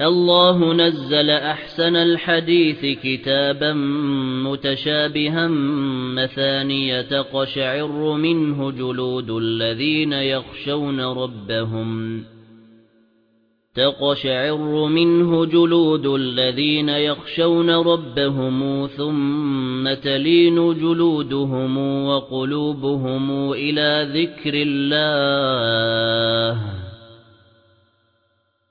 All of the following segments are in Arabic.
الله نزل أحسن الحديث كتابا متشابها مثانية قشعر منه جلود الذين يخشون ربهم. تقشعر منه جلود الذين يخشون ربهم ثم تلين جلودهم وقلوبهم إلى ذكر الله.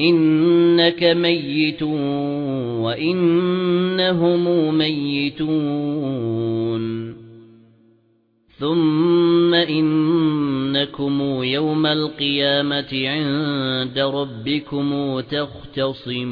إِنَّكَ مَيِّتٌ وَإِنَّهُمْ مَيِّتُونَ. ثُمَّ إِنَّكُمْ يَوْمَ الْقِيَامَةِ عِندَ رَبِّكُمْ تَخْتَصِمُونَ.